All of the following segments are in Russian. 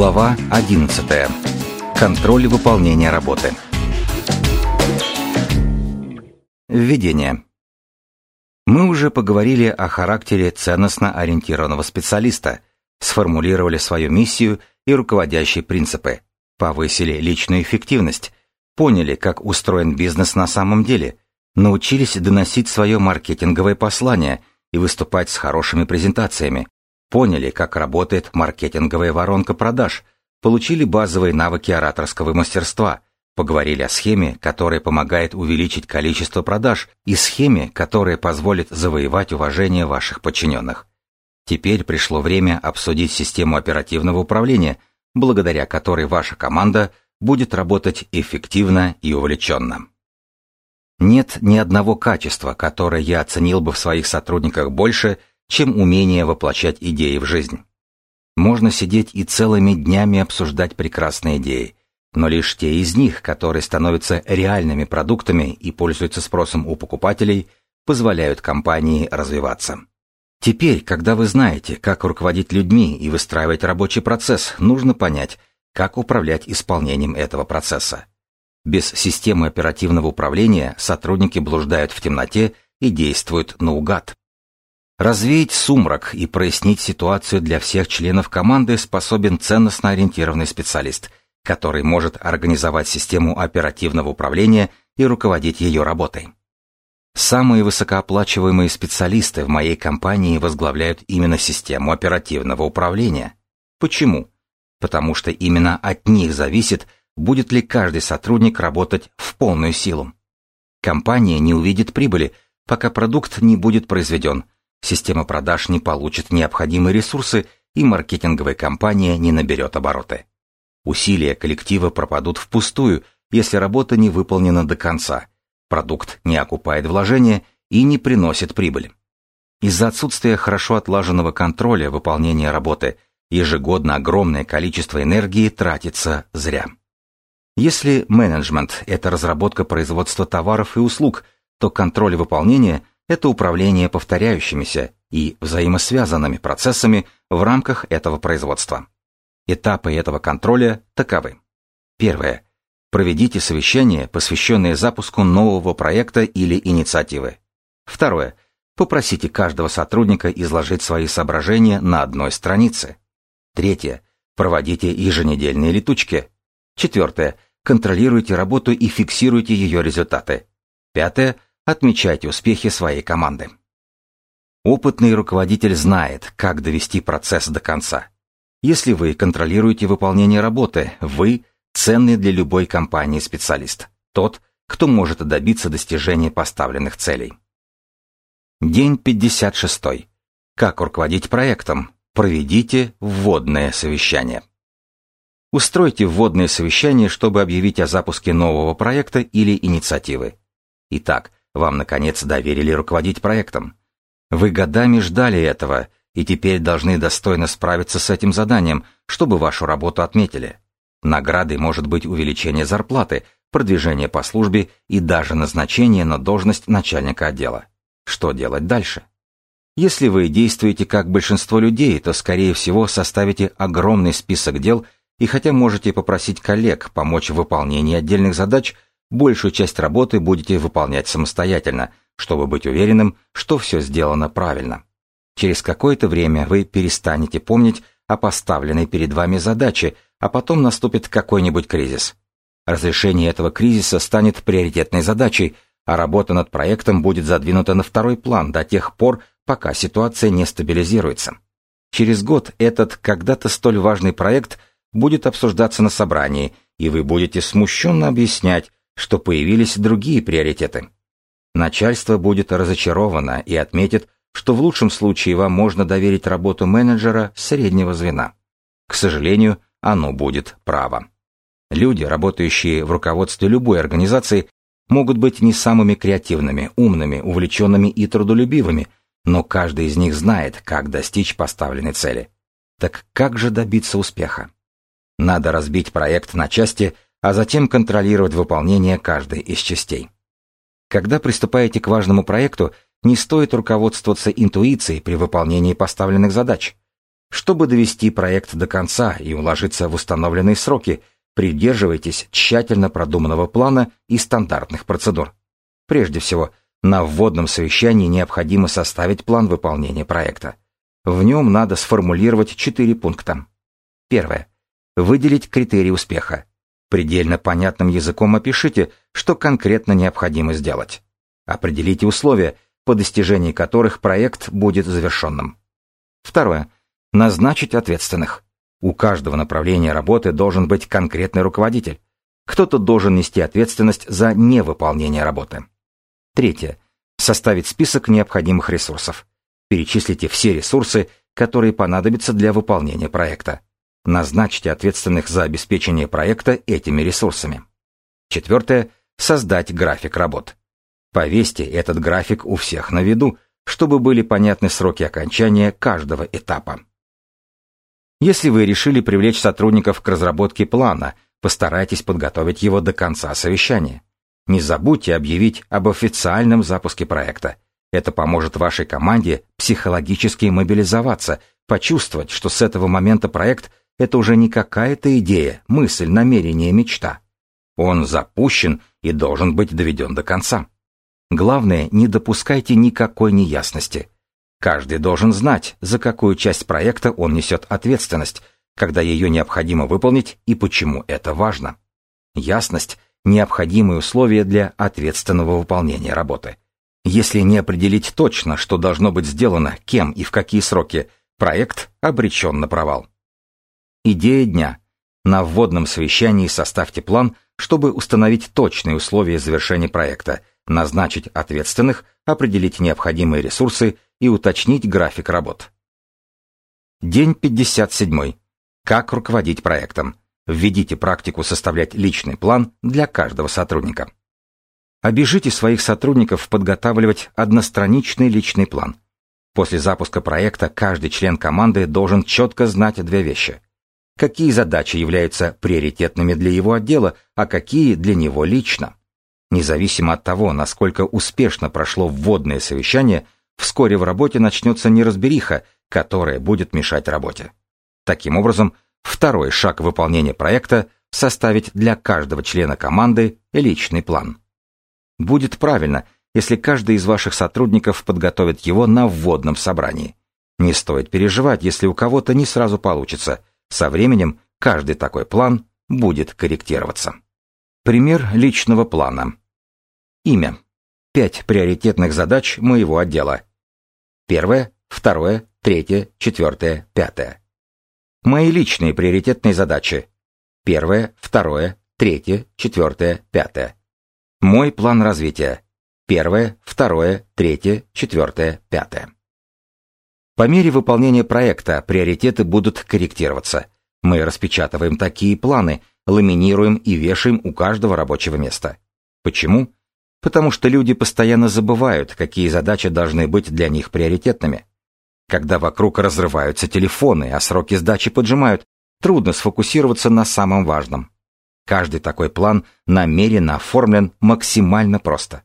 Глава 11. Контроль выполнения работы. Введение. Мы уже поговорили о характере ценностно ориентированного специалиста, сформулировали свою миссию и руководящие принципы, повысили личную эффективность, поняли, как устроен бизнес на самом деле, научились доносить свое маркетинговое послание и выступать с хорошими презентациями, поняли, как работает маркетинговая воронка продаж, получили базовые навыки ораторского мастерства, поговорили о схеме, которая помогает увеличить количество продаж, и схеме, которая позволит завоевать уважение ваших подчиненных. Теперь пришло время обсудить систему оперативного управления, благодаря которой ваша команда будет работать эффективно и увлеченно. Нет ни одного качества, которое я оценил бы в своих сотрудниках больше, чем умение воплощать идеи в жизнь. Можно сидеть и целыми днями обсуждать прекрасные идеи, но лишь те из них, которые становятся реальными продуктами и пользуются спросом у покупателей, позволяют компании развиваться. Теперь, когда вы знаете, как руководить людьми и выстраивать рабочий процесс, нужно понять, как управлять исполнением этого процесса. Без системы оперативного управления сотрудники блуждают в темноте и действуют наугад. Развеять сумрак и прояснить ситуацию для всех членов команды способен ценностно ориентированный специалист, который может организовать систему оперативного управления и руководить ее работой. Самые высокооплачиваемые специалисты в моей компании возглавляют именно систему оперативного управления. Почему? Потому что именно от них зависит, будет ли каждый сотрудник работать в полную силу. Компания не увидит прибыли, пока продукт не будет произведен – Система продаж не получит необходимые ресурсы, и маркетинговая компания не наберет обороты. Усилия коллектива пропадут впустую, если работа не выполнена до конца, продукт не окупает вложения и не приносит прибыль. Из-за отсутствия хорошо отлаженного контроля выполнения работы ежегодно огромное количество энергии тратится зря. Если менеджмент – это разработка производства товаров и услуг, то контроль выполнения это управление повторяющимися и взаимосвязанными процессами в рамках этого производства. Этапы этого контроля таковы. Первое. Проведите совещание, посвященное запуску нового проекта или инициативы. Второе. Попросите каждого сотрудника изложить свои соображения на одной странице. Третье. Проводите еженедельные летучки. Четвертое. Контролируйте работу и фиксируйте ее результаты. Пятое Отмечайте успехи своей команды. Опытный руководитель знает, как довести процесс до конца. Если вы контролируете выполнение работы, вы – ценный для любой компании специалист, тот, кто может добиться достижения поставленных целей. День 56. Как руководить проектом? Проведите вводное совещание. Устройте вводное совещание, чтобы объявить о запуске нового проекта или инициативы. Итак, вам, наконец, доверили руководить проектом. Вы годами ждали этого, и теперь должны достойно справиться с этим заданием, чтобы вашу работу отметили. Наградой может быть увеличение зарплаты, продвижение по службе и даже назначение на должность начальника отдела. Что делать дальше? Если вы действуете как большинство людей, то, скорее всего, составите огромный список дел и хотя можете попросить коллег помочь в выполнении отдельных задач – Большую часть работы будете выполнять самостоятельно, чтобы быть уверенным, что все сделано правильно. Через какое-то время вы перестанете помнить о поставленной перед вами задаче, а потом наступит какой-нибудь кризис. Разрешение этого кризиса станет приоритетной задачей, а работа над проектом будет задвинута на второй план до тех пор, пока ситуация не стабилизируется. Через год этот когда-то столь важный проект будет обсуждаться на собрании, и вы будете смущенно объяснять, что появились другие приоритеты. Начальство будет разочаровано и отметит, что в лучшем случае вам можно доверить работу менеджера среднего звена. К сожалению, оно будет право. Люди, работающие в руководстве любой организации, могут быть не самыми креативными, умными, увлеченными и трудолюбивыми, но каждый из них знает, как достичь поставленной цели. Так как же добиться успеха? Надо разбить проект на части а затем контролировать выполнение каждой из частей. Когда приступаете к важному проекту, не стоит руководствоваться интуицией при выполнении поставленных задач. Чтобы довести проект до конца и уложиться в установленные сроки, придерживайтесь тщательно продуманного плана и стандартных процедур. Прежде всего, на вводном совещании необходимо составить план выполнения проекта. В нем надо сформулировать четыре пункта. Первое. Выделить критерии успеха. Предельно понятным языком опишите, что конкретно необходимо сделать. Определите условия, по достижении которых проект будет завершенным. Второе. Назначить ответственных. У каждого направления работы должен быть конкретный руководитель. Кто-то должен нести ответственность за невыполнение работы. Третье. Составить список необходимых ресурсов. Перечислите все ресурсы, которые понадобятся для выполнения проекта. Назначьте ответственных за обеспечение проекта этими ресурсами. Четвертое. Создать график работ. Повесьте этот график у всех на виду, чтобы были понятны сроки окончания каждого этапа. Если вы решили привлечь сотрудников к разработке плана, постарайтесь подготовить его до конца совещания. Не забудьте объявить об официальном запуске проекта. Это поможет вашей команде психологически мобилизоваться, почувствовать, что с этого момента проект это уже не какая-то идея, мысль, намерение, мечта. Он запущен и должен быть доведен до конца. Главное, не допускайте никакой неясности. Каждый должен знать, за какую часть проекта он несет ответственность, когда ее необходимо выполнить и почему это важно. Ясность – необходимое условие для ответственного выполнения работы. Если не определить точно, что должно быть сделано, кем и в какие сроки, проект обречен на провал. Идея дня. На вводном совещании составьте план, чтобы установить точные условия завершения проекта, назначить ответственных, определить необходимые ресурсы и уточнить график работ. День 57. Как руководить проектом? Введите практику составлять личный план для каждого сотрудника. Обижите своих сотрудников подготавливать одностраничный личный план. После запуска проекта каждый член команды должен четко знать две вещи какие задачи являются приоритетными для его отдела, а какие для него лично. Независимо от того, насколько успешно прошло вводное совещание, вскоре в работе начнется неразбериха, которая будет мешать работе. Таким образом, второй шаг выполнения проекта – составить для каждого члена команды личный план. Будет правильно, если каждый из ваших сотрудников подготовит его на вводном собрании. Не стоит переживать, если у кого-то не сразу получится – со временем каждый такой план будет корректироваться. Пример личного плана. Имя. Пять приоритетных задач моего отдела. Первое, второе, третье, четвертое, пятое. Мои личные приоритетные задачи. Первое, второе, третье, четвертое, пятое. Мой план развития. Первое, второе, третье, четвертое, пятое. По мере выполнения проекта приоритеты будут корректироваться. Мы распечатываем такие планы, ламинируем и вешаем у каждого рабочего места. Почему? Потому что люди постоянно забывают, какие задачи должны быть для них приоритетными. Когда вокруг разрываются телефоны, а сроки сдачи поджимают, трудно сфокусироваться на самом важном. Каждый такой план намеренно оформлен максимально просто.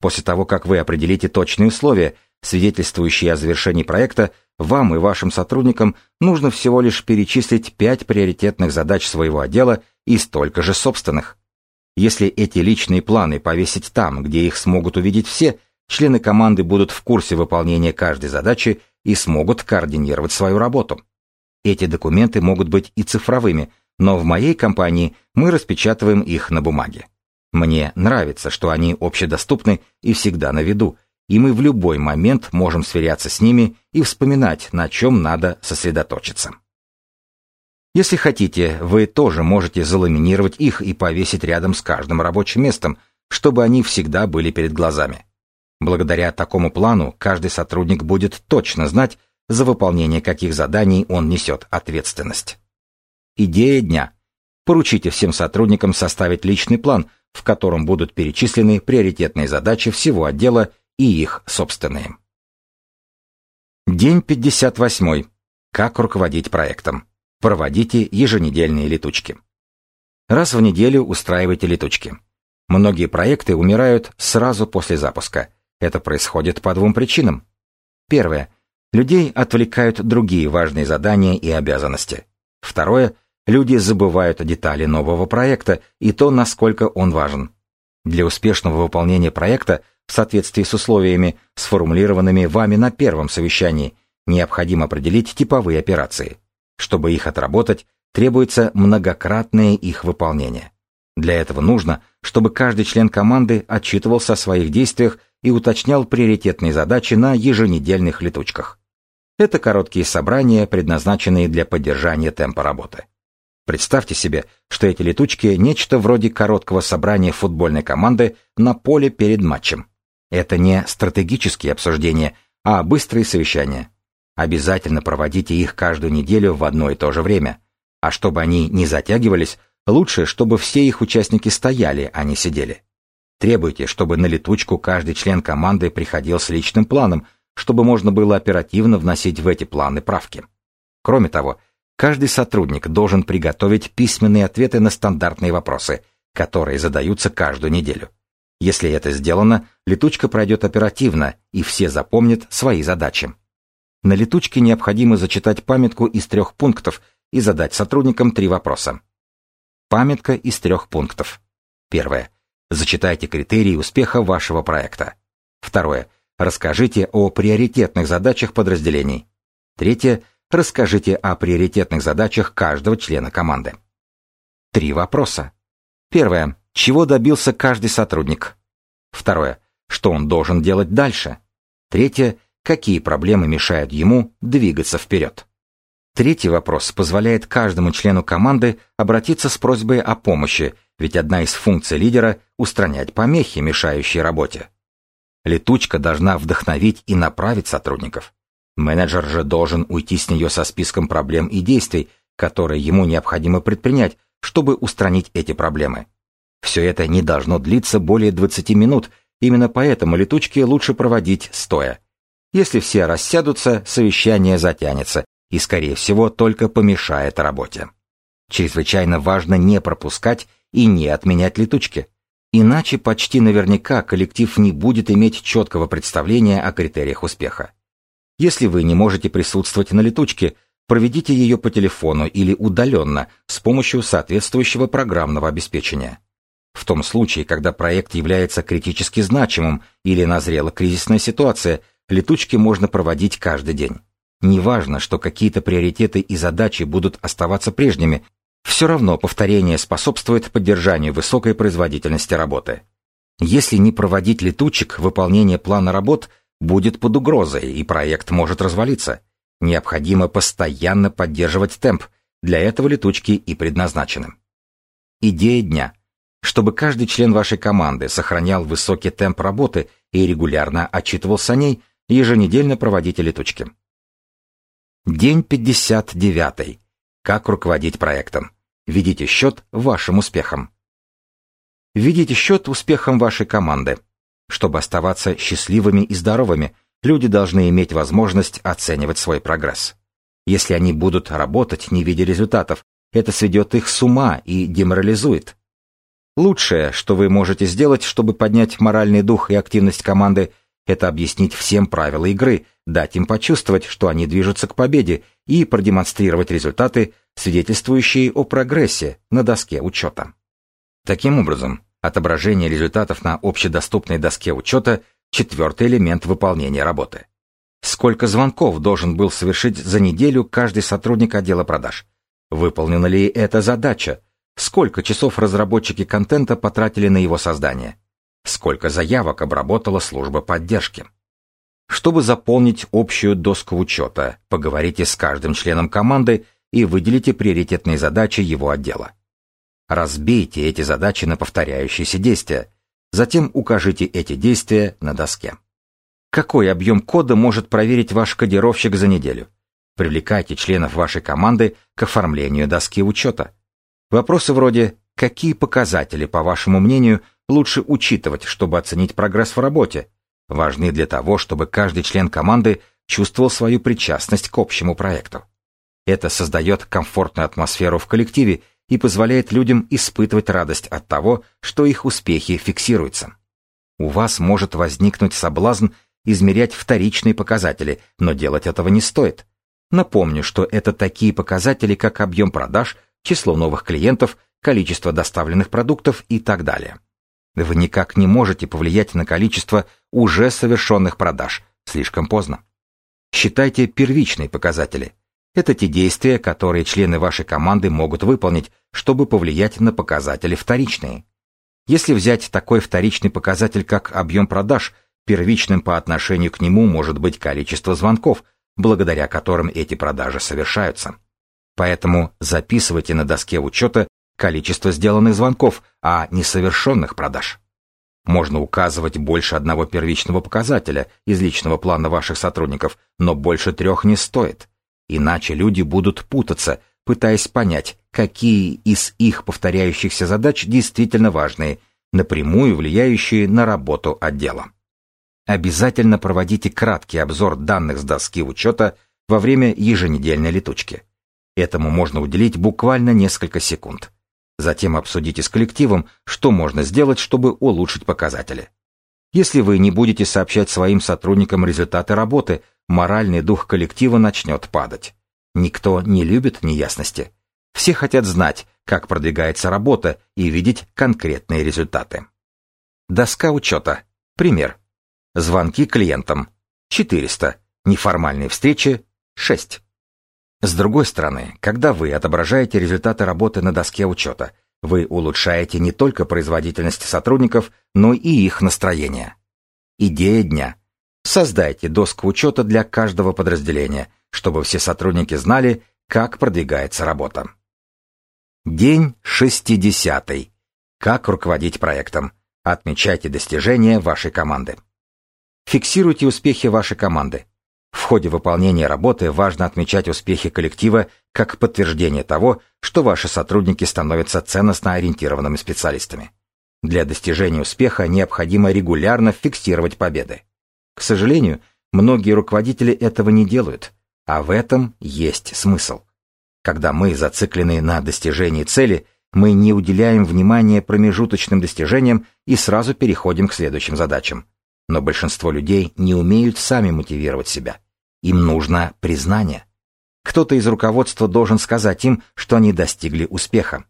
После того, как вы определите точные условия, свидетельствующие о завершении проекта, вам и вашим сотрудникам нужно всего лишь перечислить пять приоритетных задач своего отдела и столько же собственных. Если эти личные планы повесить там, где их смогут увидеть все, члены команды будут в курсе выполнения каждой задачи и смогут координировать свою работу. Эти документы могут быть и цифровыми, но в моей компании мы распечатываем их на бумаге. Мне нравится, что они общедоступны и всегда на виду, и мы в любой момент можем сверяться с ними и вспоминать, на чем надо сосредоточиться. Если хотите, вы тоже можете заламинировать их и повесить рядом с каждым рабочим местом, чтобы они всегда были перед глазами. Благодаря такому плану каждый сотрудник будет точно знать, за выполнение каких заданий он несет ответственность. Идея дня. Поручите всем сотрудникам составить личный план, в котором будут перечислены приоритетные задачи всего отдела и их собственные. День 58. Как руководить проектом. Проводите еженедельные летучки. Раз в неделю устраивайте летучки. Многие проекты умирают сразу после запуска. Это происходит по двум причинам. Первое. Людей отвлекают другие важные задания и обязанности. Второе, люди забывают о детали нового проекта и то, насколько он важен. Для успешного выполнения проекта в соответствии с условиями, сформулированными вами на первом совещании, необходимо определить типовые операции. Чтобы их отработать, требуется многократное их выполнение. Для этого нужно, чтобы каждый член команды отчитывался о своих действиях и уточнял приоритетные задачи на еженедельных летучках. Это короткие собрания, предназначенные для поддержания темпа работы. Представьте себе, что эти летучки – нечто вроде короткого собрания футбольной команды на поле перед матчем. Это не стратегические обсуждения, а быстрые совещания. Обязательно проводите их каждую неделю в одно и то же время. А чтобы они не затягивались, лучше, чтобы все их участники стояли, а не сидели. Требуйте, чтобы на летучку каждый член команды приходил с личным планом, чтобы можно было оперативно вносить в эти планы правки. Кроме того, каждый сотрудник должен приготовить письменные ответы на стандартные вопросы, которые задаются каждую неделю. Если это сделано, летучка пройдет оперативно, и все запомнят свои задачи. На летучке необходимо зачитать памятку из трех пунктов и задать сотрудникам три вопроса. Памятка из трех пунктов. Первое. Зачитайте критерии успеха вашего проекта. Второе. Расскажите о приоритетных задачах подразделений. Третье. Расскажите о приоритетных задачах каждого члена команды. Три вопроса. Первое. Чего добился каждый сотрудник? Второе. Что он должен делать дальше? Третье. Какие проблемы мешают ему двигаться вперед? Третий вопрос позволяет каждому члену команды обратиться с просьбой о помощи, ведь одна из функций лидера – устранять помехи, мешающие работе. Летучка должна вдохновить и направить сотрудников. Менеджер же должен уйти с нее со списком проблем и действий, которые ему необходимо предпринять, чтобы устранить эти проблемы. Все это не должно длиться более 20 минут, именно поэтому летучки лучше проводить стоя. Если все рассядутся, совещание затянется и, скорее всего, только помешает работе. Чрезвычайно важно не пропускать и не отменять летучки. Иначе почти наверняка коллектив не будет иметь четкого представления о критериях успеха. Если вы не можете присутствовать на летучке, проведите ее по телефону или удаленно с помощью соответствующего программного обеспечения. В том случае, когда проект является критически значимым или назрела кризисная ситуация, летучки можно проводить каждый день. Неважно, что какие-то приоритеты и задачи будут оставаться прежними, все равно повторение способствует поддержанию высокой производительности работы. Если не проводить летучек, выполнение плана работ будет под угрозой, и проект может развалиться. Необходимо постоянно поддерживать темп, для этого летучки и предназначены. Идея дня – чтобы каждый член вашей команды сохранял высокий темп работы и регулярно отчитывался о ней, еженедельно проводите летучки. День 59. Как руководить проектом? Ведите счет вашим успехам. Ведите счет успехам вашей команды. Чтобы оставаться счастливыми и здоровыми, люди должны иметь возможность оценивать свой прогресс. Если они будут работать, не видя результатов, это сведет их с ума и деморализует. Лучшее, что вы можете сделать, чтобы поднять моральный дух и активность команды, это объяснить всем правила игры, дать им почувствовать, что они движутся к победе, и продемонстрировать результаты, свидетельствующие о прогрессе на доске учета. Таким образом, отображение результатов на общедоступной доске учета – четвертый элемент выполнения работы. Сколько звонков должен был совершить за неделю каждый сотрудник отдела продаж? Выполнена ли эта задача? Сколько часов разработчики контента потратили на его создание? Сколько заявок обработала служба поддержки? Чтобы заполнить общую доску учета, поговорите с каждым членом команды и выделите приоритетные задачи его отдела. Разбейте эти задачи на повторяющиеся действия, затем укажите эти действия на доске. Какой объем кода может проверить ваш кодировщик за неделю? Привлекайте членов вашей команды к оформлению доски учета. Вопросы вроде «Какие показатели, по вашему мнению, лучше учитывать, чтобы оценить прогресс в работе?» важны для того, чтобы каждый член команды чувствовал свою причастность к общему проекту. Это создает комфортную атмосферу в коллективе и позволяет людям испытывать радость от того, что их успехи фиксируются. У вас может возникнуть соблазн измерять вторичные показатели, но делать этого не стоит. Напомню, что это такие показатели, как объем продаж, число новых клиентов, количество доставленных продуктов и так далее. Вы никак не можете повлиять на количество уже совершенных продаж, слишком поздно. Считайте первичные показатели. Это те действия, которые члены вашей команды могут выполнить, чтобы повлиять на показатели вторичные. Если взять такой вторичный показатель, как объем продаж, первичным по отношению к нему может быть количество звонков, благодаря которым эти продажи совершаются. Поэтому записывайте на доске учета количество сделанных звонков, а не совершенных продаж. Можно указывать больше одного первичного показателя из личного плана ваших сотрудников, но больше трех не стоит. Иначе люди будут путаться, пытаясь понять, какие из их повторяющихся задач действительно важные, напрямую влияющие на работу отдела. Обязательно проводите краткий обзор данных с доски учета во время еженедельной летучки. Этому можно уделить буквально несколько секунд. Затем обсудите с коллективом, что можно сделать, чтобы улучшить показатели. Если вы не будете сообщать своим сотрудникам результаты работы, моральный дух коллектива начнет падать. Никто не любит неясности. Все хотят знать, как продвигается работа и видеть конкретные результаты. Доска учета. Пример. Звонки клиентам. 400. Неформальные встречи. 6. С другой стороны, когда вы отображаете результаты работы на доске учета, вы улучшаете не только производительность сотрудников, но и их настроение. Идея дня. Создайте доску учета для каждого подразделения, чтобы все сотрудники знали, как продвигается работа. День 60. Как руководить проектом. Отмечайте достижения вашей команды. Фиксируйте успехи вашей команды. В ходе выполнения работы важно отмечать успехи коллектива как подтверждение того, что ваши сотрудники становятся ценностно ориентированными специалистами. Для достижения успеха необходимо регулярно фиксировать победы. К сожалению, многие руководители этого не делают, а в этом есть смысл. Когда мы зациклены на достижении цели, мы не уделяем внимания промежуточным достижениям и сразу переходим к следующим задачам. Но большинство людей не умеют сами мотивировать себя. Им нужно признание. Кто-то из руководства должен сказать им, что они достигли успеха.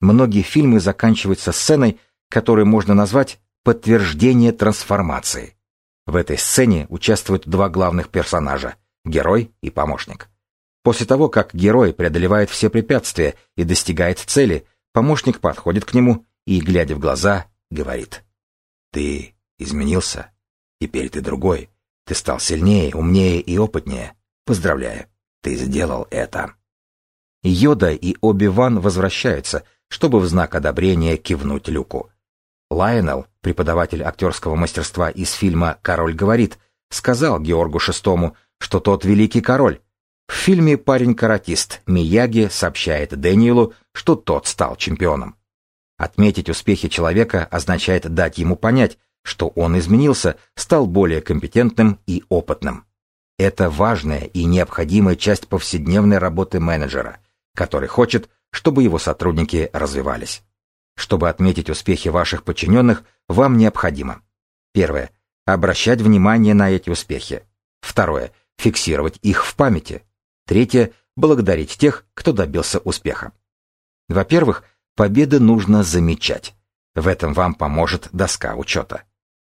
Многие фильмы заканчиваются сценой, которую можно назвать «подтверждение трансформации». В этой сцене участвуют два главных персонажа – герой и помощник. После того, как герой преодолевает все препятствия и достигает цели, помощник подходит к нему и, глядя в глаза, говорит «Ты изменился. Теперь ты другой. Ты стал сильнее, умнее и опытнее. Поздравляю, ты сделал это. Йода и Оби-Ван возвращаются, чтобы в знак одобрения кивнуть Люку. Лайонел, преподаватель актерского мастерства из фильма «Король говорит», сказал Георгу VI, что тот великий король. В фильме «Парень-каратист» Мияги сообщает Дэниелу, что тот стал чемпионом. Отметить успехи человека означает дать ему понять, что он изменился, стал более компетентным и опытным. Это важная и необходимая часть повседневной работы менеджера, который хочет, чтобы его сотрудники развивались. Чтобы отметить успехи ваших подчиненных, вам необходимо Первое. Обращать внимание на эти успехи. Второе. Фиксировать их в памяти. Третье. Благодарить тех, кто добился успеха. Во-первых, победы нужно замечать. В этом вам поможет доска учета.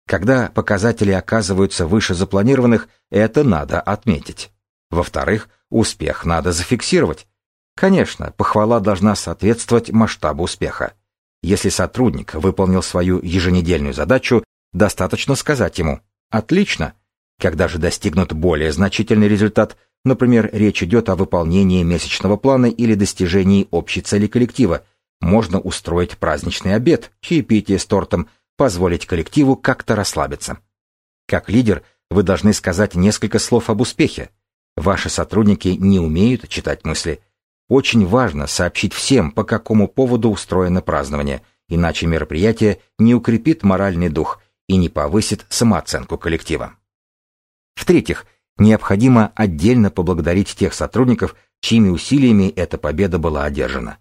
Когда показатели оказываются выше запланированных, это надо отметить. Во-вторых, успех надо зафиксировать. Конечно, похвала должна соответствовать масштабу успеха. Если сотрудник выполнил свою еженедельную задачу, достаточно сказать ему «Отлично». Когда же достигнут более значительный результат, например, речь идет о выполнении месячного плана или достижении общей цели коллектива, можно устроить праздничный обед, чаепитие с тортом, позволить коллективу как-то расслабиться. Как лидер вы должны сказать несколько слов об успехе. Ваши сотрудники не умеют читать мысли. Очень важно сообщить всем, по какому поводу устроено празднование, иначе мероприятие не укрепит моральный дух и не повысит самооценку коллектива. В-третьих, необходимо отдельно поблагодарить тех сотрудников, чьими усилиями эта победа была одержана.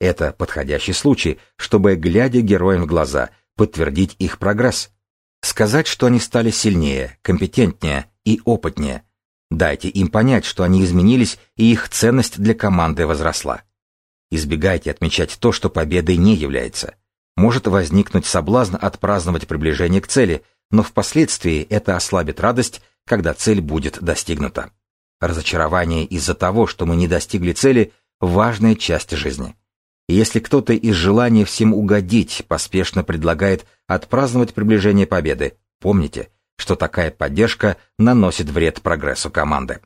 Это подходящий случай, чтобы, глядя героям в глаза, подтвердить их прогресс. Сказать, что они стали сильнее, компетентнее и опытнее. Дайте им понять, что они изменились и их ценность для команды возросла. Избегайте отмечать то, что победой не является. Может возникнуть соблазн отпраздновать приближение к цели, но впоследствии это ослабит радость, когда цель будет достигнута. Разочарование из-за того, что мы не достигли цели, важная часть жизни. Если кто-то из желания всем угодить поспешно предлагает отпраздновать приближение победы, помните, что такая поддержка наносит вред прогрессу команды.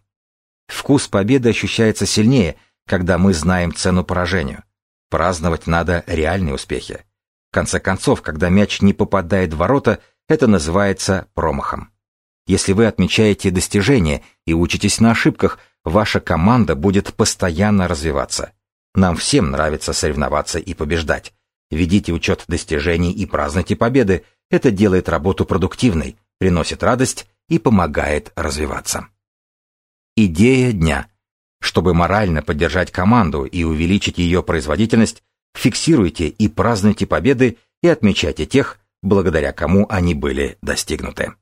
Вкус победы ощущается сильнее, когда мы знаем цену поражению. Праздновать надо реальные успехи. В конце концов, когда мяч не попадает в ворота, это называется промахом. Если вы отмечаете достижения и учитесь на ошибках, ваша команда будет постоянно развиваться. Нам всем нравится соревноваться и побеждать. Ведите учет достижений и празднуйте победы. Это делает работу продуктивной, приносит радость и помогает развиваться. Идея дня. Чтобы морально поддержать команду и увеличить ее производительность, фиксируйте и празднуйте победы и отмечайте тех, благодаря кому они были достигнуты.